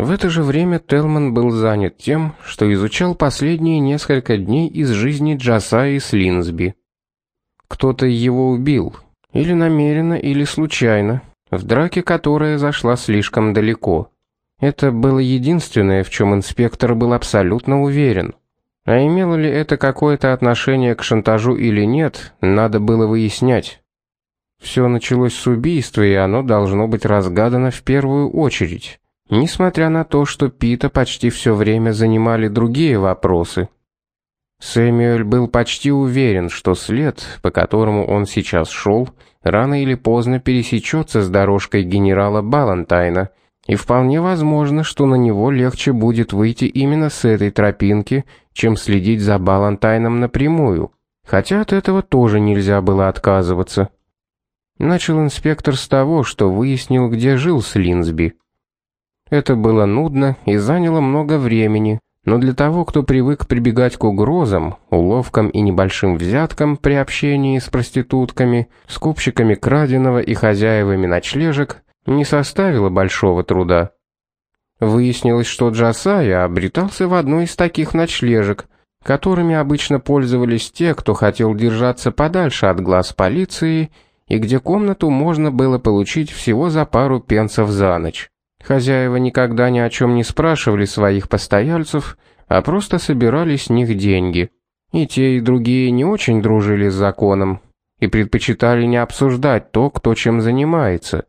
В это же время Телман был занят тем, что изучал последние несколько дней из жизни Джасаи Слинсби. Кто-то его убил, или намеренно, или случайно, в драке, которая зашла слишком далеко. Это было единственное, в чем инспектор был абсолютно уверен. А имело ли это какое-то отношение к шантажу или нет, надо было выяснять. Все началось с убийства, и оно должно быть разгадано в первую очередь, несмотря на то, что Пита почти все время занимали другие вопросы. Сэмюэль был почти уверен, что след, по которому он сейчас шел, рано или поздно пересечется с дорожкой генерала Балантайна, и вполне возможно, что на него легче будет выйти именно с этой тропинки, чем следить за Балантайном напрямую, хотя от этого тоже нельзя было отказываться. Начал инспектор с того, что выяснил, где жил Слинсби. Это было нудно и заняло много времени, но для того, кто привык прибегать к угрозам, уловкам и небольшим взяткам при общении с проститутками, скупщиками краденого и хозяевами ночлежек, не составило большого труда. Выяснилось, что Джасая обретался в одной из таких ночлежек, которыми обычно пользовались те, кто хотел держаться подальше от глаз полиции и где комнату можно было получить всего за пару пенсов за ночь. Хозяева никогда ни о чем не спрашивали своих постояльцев, а просто собирали с них деньги. И те, и другие не очень дружили с законом и предпочитали не обсуждать то, кто чем занимается.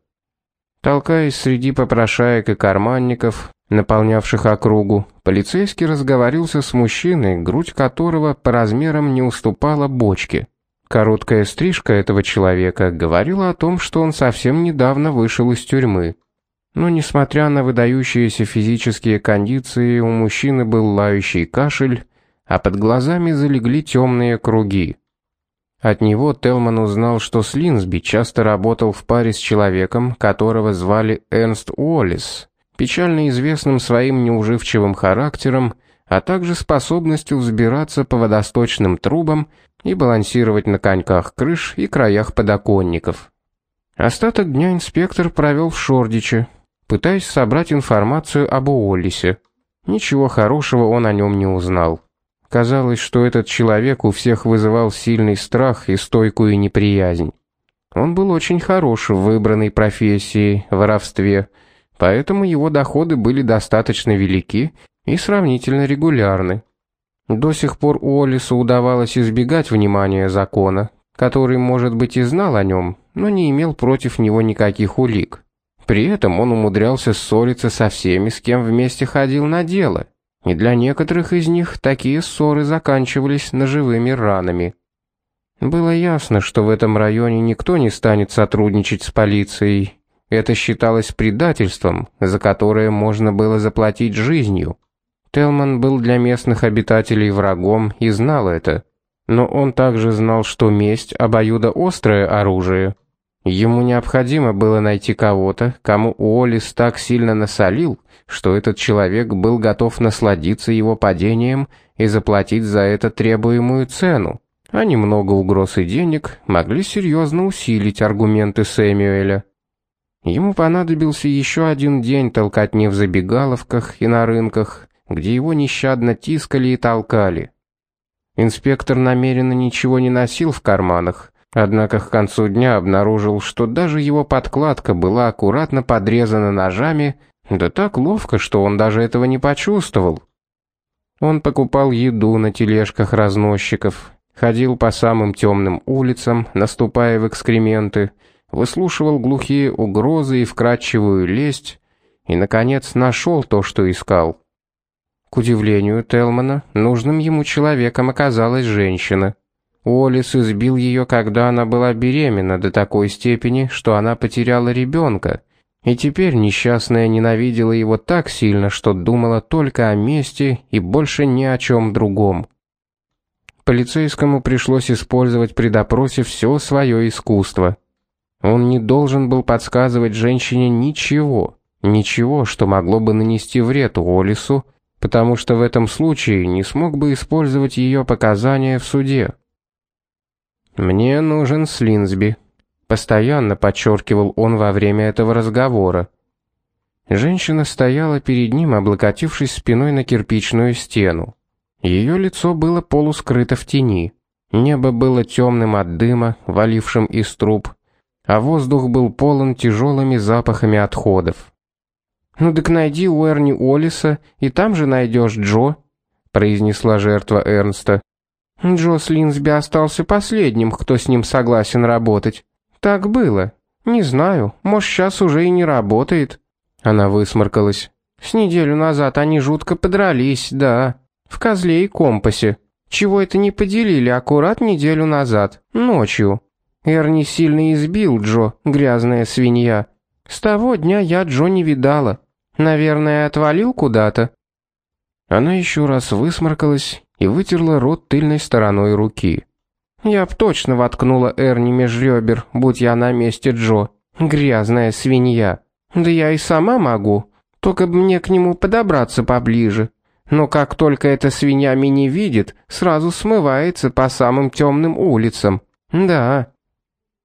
Толкаясь среди попрошаек и карманников, наполнявших округу, полицейский разговорился с мужчиной, грудь которого по размерам не уступала бочке. Короткая стрижка этого человека говорила о том, что он совсем недавно вышел из тюрьмы. Но несмотря на выдающиеся физические кондиции, у мужчины был лающий кашель, а под глазами залегли темные круги. От него Телман узнал, что Слинсби часто работал в паре с человеком, которого звали Эрнст Уоллес, печально известным своим неуживчивым характером, а также способностью взбираться по водосточным трубам и балансировать на коньках крыш и краях подоконников. Остаток дня инспектор провел в Шордиче, пытаясь собрать информацию об Уоллисе. Ничего хорошего он о нем не узнал. Казалось, что этот человек у всех вызывал сильный страх и стойкую неприязнь. Он был очень хорош в выбранной профессии, воровстве, поэтому его доходы были достаточно велики и сравнительно регулярны. До сих пор Уоллису удавалось избегать внимания закона, который, может быть, и знал о нем, но не имел против него никаких улик. При этом он умудрялся ссориться со всеми, с кем вместе ходил на дело, и для некоторых из них такие ссоры заканчивались ножевыми ранами. Было ясно, что в этом районе никто не станет сотрудничать с полицией. Это считалось предательством, за которое можно было заплатить жизнью. Телман был для местных обитателей врагом и знал это. Но он также знал, что месть обоюдоострое оружие. Ему необходимо было найти кого-то, кому Уоллес так сильно насолил, что этот человек был готов насладиться его падением и заплатить за это требуемую цену. А немного угроз и денег могли серьезно усилить аргументы Сэмюэля. Ему понадобился еще один день толкотни в забегаловках и на рынках, где его нещадно тискали и толкали. Инспектор намеренно ничего не носил в карманах, однако к концу дня обнаружил, что даже его подкладка была аккуратно подрезана ножами, да так ловко, что он даже этого не почувствовал. Он покупал еду на тележках разносчиков, ходил по самым темным улицам, наступая в экскременты, выслушивал глухие угрозы и вкрадчивую лесть, и наконец нашел то, что искал. К удивлению Телмана, нужным ему человеком оказалась женщина. Уоллес избил ее, когда она была беременна до такой степени, что она потеряла ребенка, и теперь несчастная ненавидела его так сильно, что думала только о мести и больше ни о чем другом. Полицейскому пришлось использовать при допросе все свое искусство. Он не должен был подсказывать женщине ничего, ничего, что могло бы нанести вред Уоллесу потому что в этом случае не смог бы использовать ее показания в суде. «Мне нужен Слинсби», — постоянно подчеркивал он во время этого разговора. Женщина стояла перед ним, облокотившись спиной на кирпичную стену. Ее лицо было полускрыто в тени. Небо было темным от дыма, валившим из труб, а воздух был полон тяжелыми запахами отходов. «Ну так найди у Эрни Олиса, и там же найдешь Джо», — произнесла жертва Эрнста. «Джо Слинсби остался последним, кто с ним согласен работать. Так было. Не знаю, может, сейчас уже и не работает». Она высморкалась. «С неделю назад они жутко подрались, да. В козле и компасе. Чего это не поделили аккурат неделю назад, ночью. Эрни сильно избил Джо, грязная свинья. С того дня я Джо не видала. Наверное, отвалил куда-то». Она еще раз высморкалась и вытерла рот тыльной стороной руки. «Я б точно воткнула Эрни меж ребер, будь я на месте Джо. Грязная свинья. Да я и сама могу, только бы мне к нему подобраться поближе. Но как только эта свинья меня видит, сразу смывается по самым темным улицам. Да».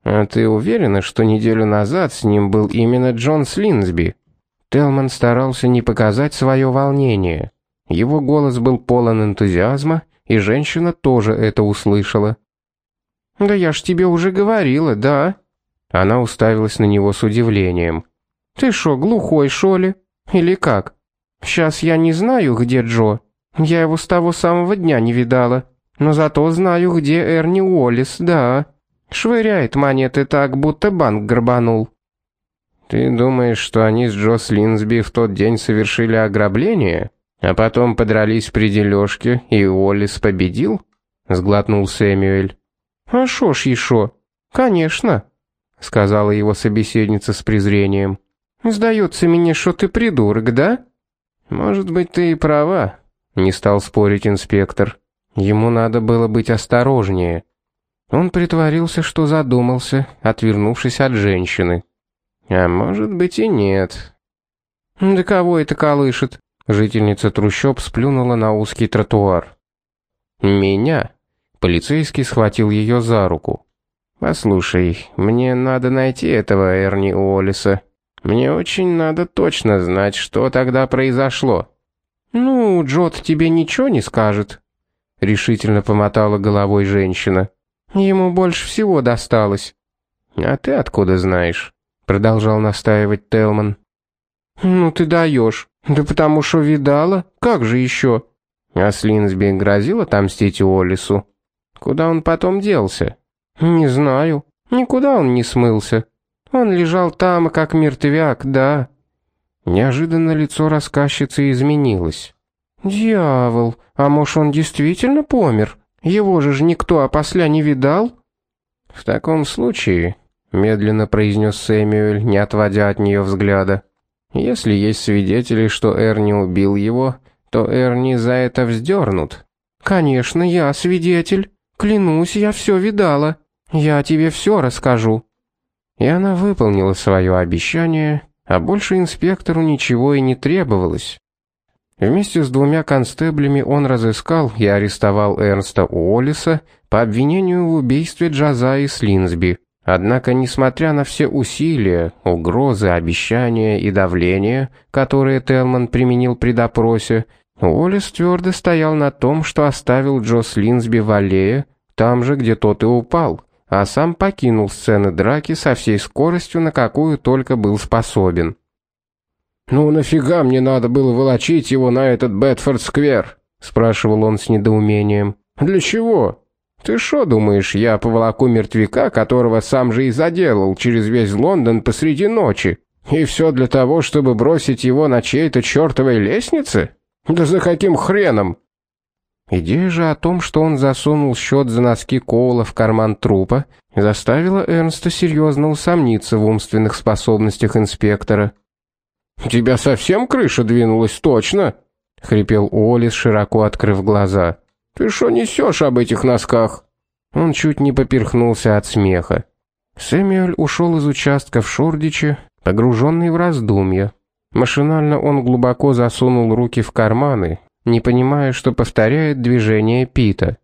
«А ты уверена, что неделю назад с ним был именно Джон Слинсби?» Телман старался не показать свое волнение. Его голос был полон энтузиазма, и женщина тоже это услышала. «Да я ж тебе уже говорила, да?» Она уставилась на него с удивлением. «Ты шо, глухой, шо ли? Или как? Сейчас я не знаю, где Джо. Я его с того самого дня не видала. Но зато знаю, где Эрни Уоллес, да. Швыряет монеты так, будто банк грабанул». «Ты думаешь, что они с Джо Слинсби в тот день совершили ограбление, а потом подрались при дележке, и Уоллес победил?» — сглотнул Сэмюэль. «А шо ж еще? Конечно», — сказала его собеседница с презрением. «Сдается мне, что ты придурок, да?» «Может быть, ты и права», — не стал спорить инспектор. Ему надо было быть осторожнее. Он притворился, что задумался, отвернувшись от женщины. А может быть и нет. Да кого это колышет? Жительница трущоб сплюнула на узкий тротуар. Меня? Полицейский схватил ее за руку. Послушай, мне надо найти этого Эрни Уоллеса. Мне очень надо точно знать, что тогда произошло. Ну, Джот тебе ничего не скажет, решительно помотала головой женщина. Ему больше всего досталось. А ты откуда знаешь? продолжал настаивать Телман. Ну ты даешь. Да потому что видала. Как же еще? А Слинсби грозил отомстить Уоллесу. Куда он потом делся? Не знаю. Никуда он не смылся. Он лежал там, как мертвяк, да. Неожиданно лицо рассказчицы изменилось. Дьявол, а может он действительно помер? Его же ж никто опосля не видал? В таком случае медленно произнес Сэмюэль, не отводя от нее взгляда. Если есть свидетели, что Эрни убил его, то Эрни за это вздернут. Конечно, я свидетель. Клянусь, я все видала. Я тебе все расскажу. И она выполнила свое обещание, а больше инспектору ничего и не требовалось. Вместе с двумя констеблями он разыскал и арестовал Эрнста Уоллиса по обвинению в убийстве Джаза и Слинсби. Однако, несмотря на все усилия, угрозы, обещания и давление, которые Телман применил при допросе, Уоллес твердо стоял на том, что оставил Джо Слинсби в аллее, там же, где тот и упал, а сам покинул сцены драки со всей скоростью, на какую только был способен. «Ну нафига мне надо было волочить его на этот Бетфорд-сквер?» — спрашивал он с недоумением. «Для чего?» Ты что думаешь, я поволоку мертвяка, которого сам же и заделал через весь Лондон посреди ночи? И все для того, чтобы бросить его на чьей-то чертовой лестнице? Да за каким хреном? Идея же о том, что он засунул счет за носки Коула в карман трупа, заставила Эрнста серьезно усомниться в умственных способностях инспектора. «Тебя совсем крыша двинулась, точно?» — хрипел Уоллес, широко открыв глаза. Ты что несешь об этих носках? Он чуть не поперхнулся от смеха. Сэмюэль ушел из участка в Шордиче, погруженный в раздумья. Машинально он глубоко засунул руки в карманы, не понимая, что повторяет движение Пита.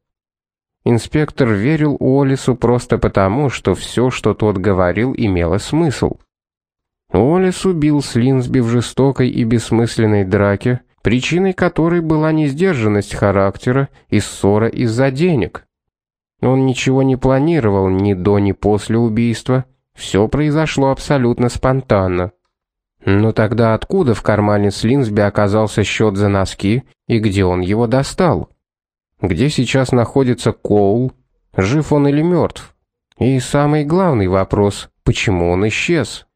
Инспектор верил Уоллесу просто потому, что все, что тот говорил, имело смысл. Уоллес убил Слинсби в жестокой и бессмысленной драке, причиной которой была несдержанность характера и ссора из-за денег. Он ничего не планировал ни до, ни после убийства. Все произошло абсолютно спонтанно. Но тогда откуда в кармане Слинсби оказался счет за носки и где он его достал? Где сейчас находится Коул? Жив он или мертв? И самый главный вопрос, почему он исчез?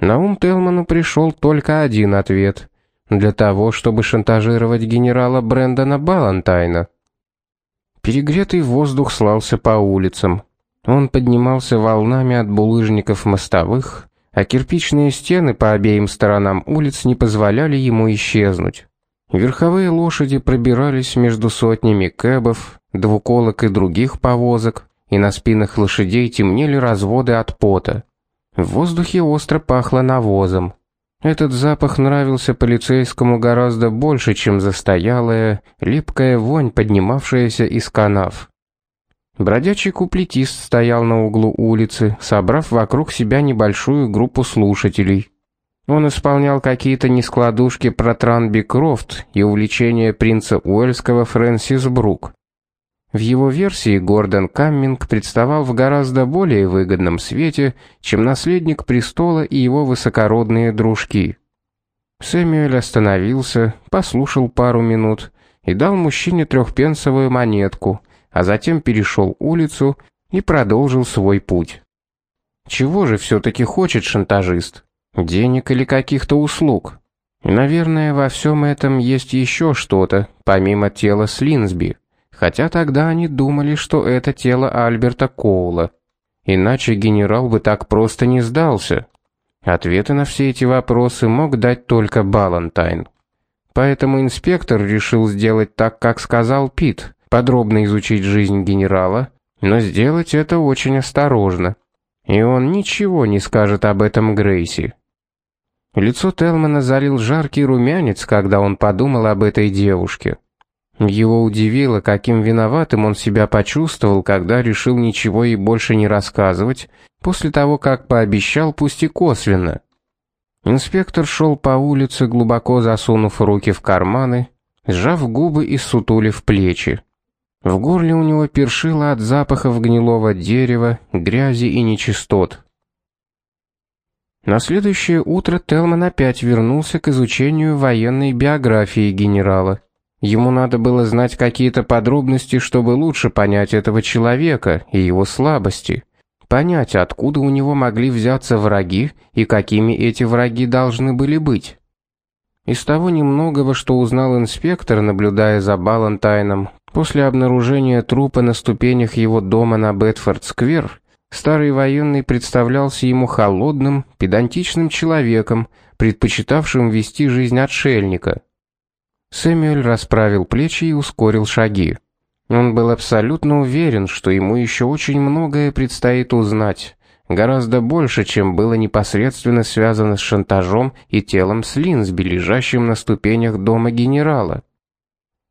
На ум Телману пришел только один ответ. Для того, чтобы шантажировать генерала Брэндона Балантайна. Перегретый воздух слался по улицам. Он поднимался волнами от булыжников мостовых, а кирпичные стены по обеим сторонам улиц не позволяли ему исчезнуть. Верховые лошади пробирались между сотнями кэбов, двуколок и других повозок, и на спинах лошадей темнели разводы от пота. В воздухе остро пахло навозом. Этот запах нравился полицейскому гораздо больше, чем застоялая, липкая вонь, поднимавшаяся из канав. Бродячий куплетист стоял на углу улицы, собрав вокруг себя небольшую группу слушателей. Он исполнял какие-то нескладушки про Транби Крофт и увлечение принца Уэльского Фрэнсис Брук. В его версии Гордон Камминг представал в гораздо более выгодном свете, чем наследник престола и его высокородные дружки. Сэмюэль остановился, послушал пару минут и дал мужчине трехпенсовую монетку – а затем перешел улицу и продолжил свой путь. Чего же все-таки хочет шантажист? Денег или каких-то услуг? Наверное, во всем этом есть еще что-то, помимо тела Слинсби, хотя тогда они думали, что это тело Альберта Коула. Иначе генерал бы так просто не сдался. Ответы на все эти вопросы мог дать только Балантайн. Поэтому инспектор решил сделать так, как сказал Пит, подробно изучить жизнь генерала, но сделать это очень осторожно. И он ничего не скажет об этом Грейси. Лицо Телмана залил жаркий румянец, когда он подумал об этой девушке. Его удивило, каким виноватым он себя почувствовал, когда решил ничего ей больше не рассказывать, после того, как пообещал, пусть и косвенно. Инспектор шел по улице, глубоко засунув руки в карманы, сжав губы и сутулив плечи. В горле у него першило от запахов гнилого дерева, грязи и нечистот. На следующее утро Телман опять вернулся к изучению военной биографии генерала. Ему надо было знать какие-то подробности, чтобы лучше понять этого человека и его слабости, понять, откуда у него могли взяться враги и какими эти враги должны были быть. Из того немногого, что узнал инспектор, наблюдая за Балантайном, После обнаружения трупа на ступенях его дома на Бетфорд-сквер, старый военный представлялся ему холодным, педантичным человеком, предпочитавшим вести жизнь отшельника. Сэмюэль расправил плечи и ускорил шаги. Он был абсолютно уверен, что ему еще очень многое предстоит узнать, гораздо больше, чем было непосредственно связано с шантажом и телом Слинсби, лежащим на ступенях дома генерала.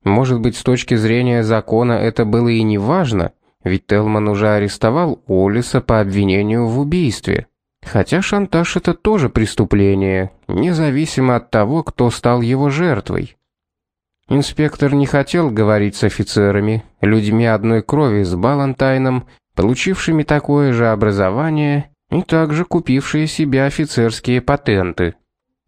Может быть, с точки зрения закона это было и не важно, ведь Телман уже арестовал Олиса по обвинению в убийстве. Хотя шантаж это тоже преступление, независимо от того, кто стал его жертвой. Инспектор не хотел говорить с офицерами, людьми одной крови с Балантайном, получившими такое же образование и также купившие себе офицерские патенты.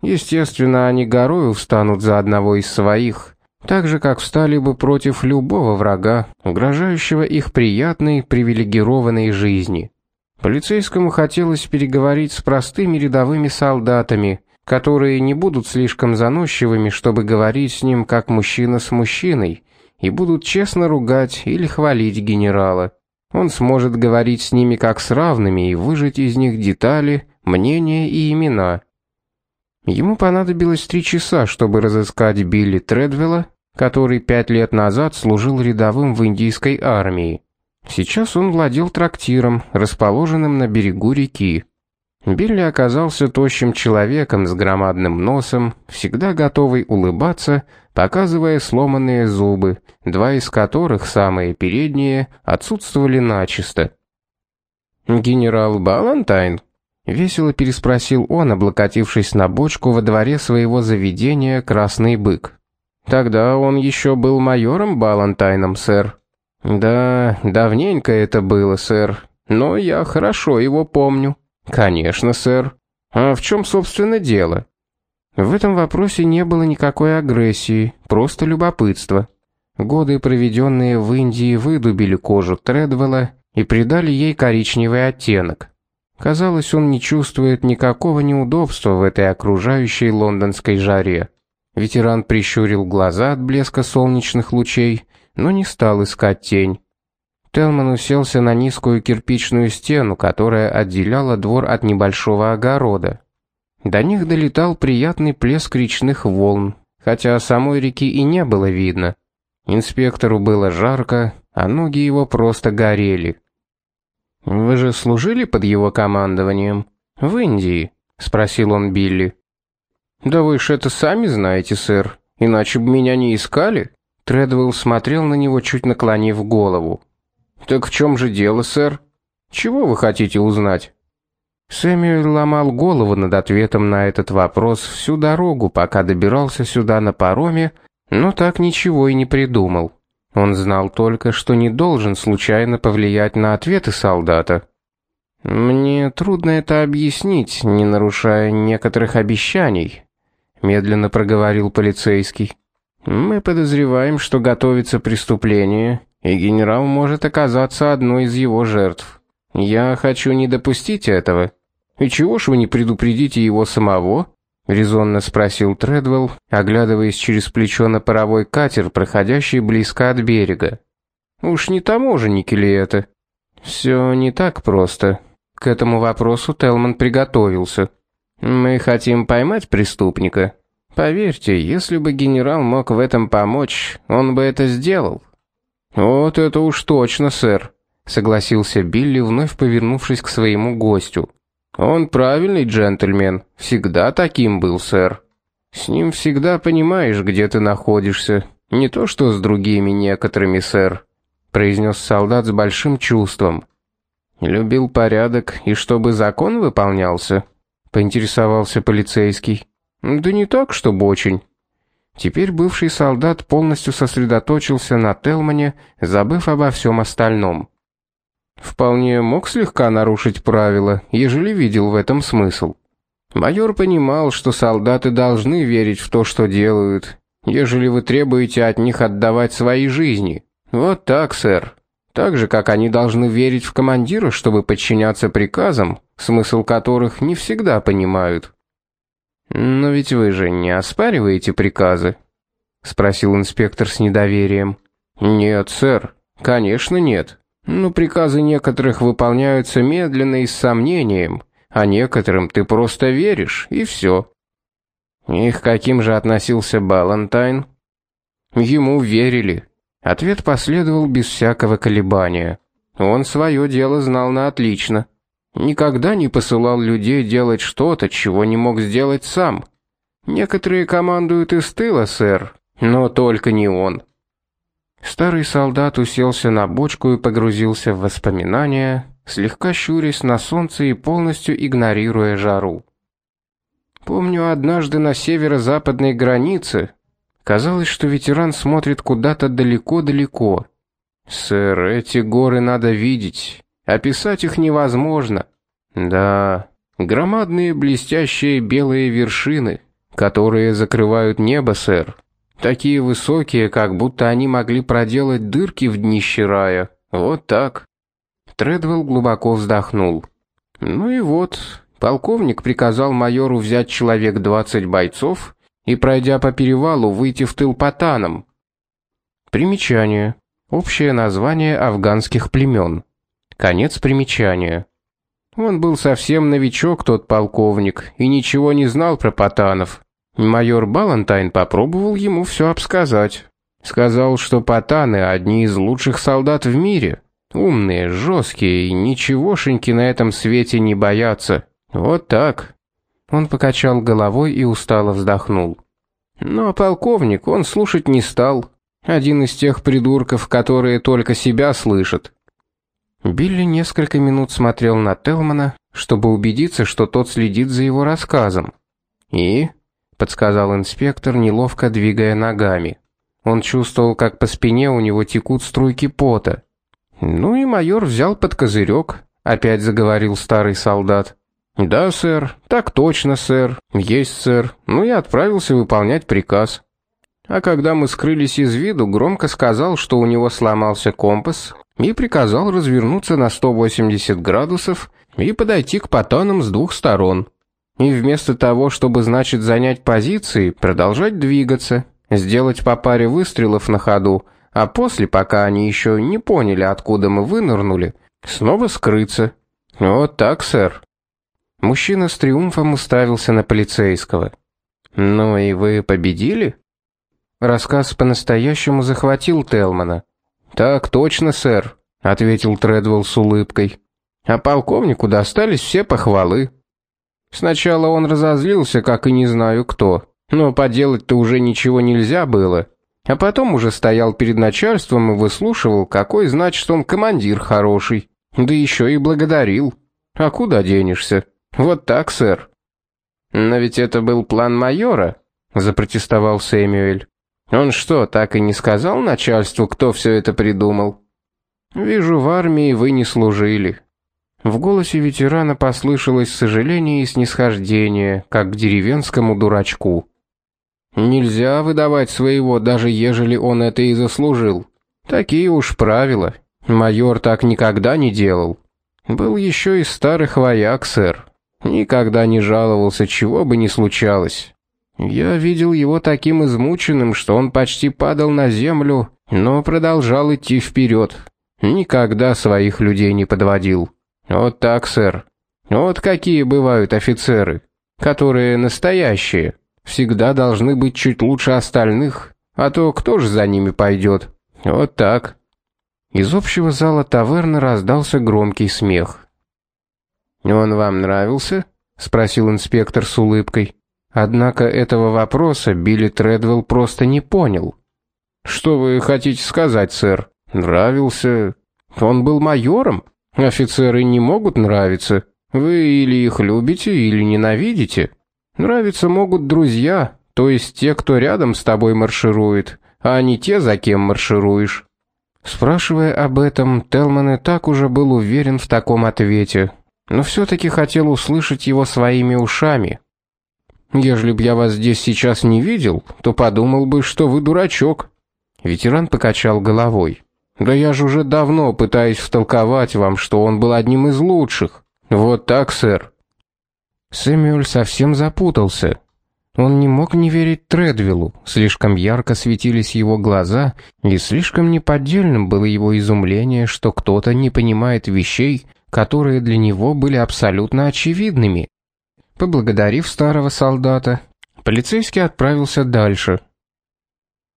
Естественно, они горою встанут за одного из своих, так же как встали бы против любого врага, угрожающего их приятной, привилегированной жизни. Полицейскому хотелось переговорить с простыми рядовыми солдатами, которые не будут слишком заносчивыми, чтобы говорить с ним как мужчина с мужчиной, и будут честно ругать или хвалить генерала. Он сможет говорить с ними как с равными и выжать из них детали, мнения и имена. Ему понадобилось три часа, чтобы разыскать Билли Тредвелла, который пять лет назад служил рядовым в индийской армии. Сейчас он владел трактиром, расположенным на берегу реки. Билли оказался тощим человеком с громадным носом, всегда готовый улыбаться, показывая сломанные зубы, два из которых, самые передние, отсутствовали начисто. «Генерал Балантайн?» Весело переспросил он, облокотившись на бочку во дворе своего заведения «Красный бык». «Тогда он еще был майором Балантайном, сэр». «Да, давненько это было, сэр, но я хорошо его помню». «Конечно, сэр. А в чем, собственно, дело?» В этом вопросе не было никакой агрессии, просто любопытство. Годы, проведенные в Индии, выдубили кожу Тредвелла и придали ей коричневый оттенок. Казалось, он не чувствует никакого неудобства в этой окружающей лондонской жаре. Ветеран прищурил глаза от блеска солнечных лучей, но не стал искать тень. Телман уселся на низкую кирпичную стену, которая отделяла двор от небольшого огорода. До них долетал приятный плеск речных волн, хотя самой реки и не было видно. Инспектору было жарко, а ноги его просто горели. «Вы же служили под его командованием? В Индии?» — спросил он Билли. «Да вы ж это сами знаете, сэр, иначе бы меня не искали». Тредвелл смотрел на него, чуть наклонив голову. «Так в чем же дело, сэр? Чего вы хотите узнать?» Сэмюэл ломал голову над ответом на этот вопрос всю дорогу, пока добирался сюда на пароме, но так ничего и не придумал. Он знал только, что не должен случайно повлиять на ответы солдата. «Мне трудно это объяснить, не нарушая некоторых обещаний», — медленно проговорил полицейский. «Мы подозреваем, что готовится преступление, и генерал может оказаться одной из его жертв. Я хочу не допустить этого. И чего ж вы не предупредите его самого?» — резонно спросил Тредвелл, оглядываясь через плечо на паровой катер, проходящий близко от берега. «Уж не таможенники ли это?» «Все не так просто». К этому вопросу Телман приготовился. «Мы хотим поймать преступника. Поверьте, если бы генерал мог в этом помочь, он бы это сделал». «Вот это уж точно, сэр», — согласился Билли, вновь повернувшись к своему гостю. Он правильный джентльмен, всегда таким был, сэр. С ним всегда понимаешь, где ты находишься, не то что с другими некоторыми, сэр, произнес солдат с большим чувством. Любил порядок и чтобы закон выполнялся, поинтересовался полицейский. Да не так, чтобы очень. Теперь бывший солдат полностью сосредоточился на Телмане, забыв обо всем остальном. Вполне мог слегка нарушить правила, ежели видел в этом смысл. Майор понимал, что солдаты должны верить в то, что делают, ежели вы требуете от них отдавать свои жизни. Вот так, сэр. Так же, как они должны верить в командира, чтобы подчиняться приказам, смысл которых не всегда понимают. Но ведь вы же не оспариваете приказы, спросил инспектор с недоверием. Нет, сэр. Конечно, нет. Но приказы некоторых выполняются медленно и с сомнением, а некоторым ты просто веришь, и все. Их каким же относился Балантайн? Ему верили. Ответ последовал без всякого колебания. Он свое дело знал на отлично. Никогда не посылал людей делать что-то, чего не мог сделать сам. Некоторые командуют из тыла, сэр, но только не он. Старый солдат уселся на бочку и погрузился в воспоминания, слегка щурясь на солнце и полностью игнорируя жару. Помню, однажды на северо-западной границе казалось, что ветеран смотрит куда-то далеко-далеко. Сэр, эти горы надо видеть, описать их невозможно. Да, громадные блестящие белые вершины, которые закрывают небо, сэр. Такие высокие, как будто они могли проделать дырки в днище рая. Вот так. Тредвелл глубоко вздохнул. Ну и вот, полковник приказал майору взять человек 20 бойцов и, пройдя по перевалу, выйти в тыл патанам. Примечание. Общее название афганских племен. Конец примечания. Он был совсем новичок, тот полковник, и ничего не знал про патанов. Майор Балантайн попробовал ему все обсказать. Сказал, что патаны одни из лучших солдат в мире. Умные, жесткие и ничегошеньки на этом свете не боятся. Вот так. Он покачал головой и устало вздохнул. Но полковник он слушать не стал. Один из тех придурков, которые только себя слышат. Билли несколько минут смотрел на Телмана, чтобы убедиться, что тот следит за его рассказом. И подсказал инспектор, неловко двигая ногами. Он чувствовал, как по спине у него текут струйки пота. Ну и майор взял под козырек, опять заговорил старый солдат. Да, сэр. Так точно, сэр. Есть, сэр. Ну и отправился выполнять приказ. А когда мы скрылись из виду, громко сказал, что у него сломался компас, и приказал развернуться на 180 градусов и подойти к потонам с двух сторон. И вместо того, чтобы, значит, занять позиции, продолжать двигаться, сделать по паре выстрелов на ходу, а после, пока они еще не поняли, откуда мы вынырнули, снова скрыться. Вот так, сэр. Мужчина с триумфом уставился на полицейского. «Ну и вы победили?» Рассказ по-настоящему захватил Телмана. «Так точно, сэр», — ответил Тредвелл с улыбкой. «А полковнику достались все похвалы». Сначала он разозлился, как и не знаю кто, но поделать-то уже ничего нельзя было. А потом уже стоял перед начальством и выслушивал, какой, значит, он командир хороший. Да еще и благодарил. А куда денешься? Вот так, сэр. Но ведь это был план майора, запротестовал Сэмюэль. Он что, так и не сказал начальству, кто все это придумал? Вижу, в армии вы не служили. В голосе ветерана послышалось сожаление и снисхождение, как к деревенскому дурачку. Нельзя выдавать своего, даже ежели он это и заслужил. Такие уж правила. Майор так никогда не делал. Был еще и старых вояк, сэр. Никогда не жаловался, чего бы ни случалось. Я видел его таким измученным, что он почти падал на землю, но продолжал идти вперед. Никогда своих людей не подводил. Вот так, сэр. Вот какие бывают офицеры, которые настоящие, всегда должны быть чуть лучше остальных, а то кто ж за ними пойдет? Вот так. Из общего зала таверны раздался громкий смех. Он вам нравился? спросил инспектор с улыбкой. Однако этого вопроса Билли Тредвелл просто не понял. Что вы хотите сказать, сэр? Нравился? Он был майором? Офицеры не могут нравиться. Вы или их любите, или ненавидите. Нравиться могут друзья, то есть те, кто рядом с тобой марширует, а не те, за кем маршируешь. Спрашивая об этом, Телман и так уже был уверен в таком ответе, но все таки хотел услышать его своими ушами. Ежели б я вас здесь сейчас не видел, то подумал бы, что вы дурачок. Ветеран покачал головой. Да я же уже давно пытаюсь втолковать вам, что он был одним из лучших. Вот так, сэр. Сэмюэль совсем запутался. Он не мог не верить Тредвиллу, слишком ярко светились его глаза, и слишком неподдельным было его изумление, что кто-то не понимает вещей, которые для него были абсолютно очевидными. Поблагодарив старого солдата, полицейский отправился дальше –